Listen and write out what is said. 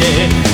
Yeah.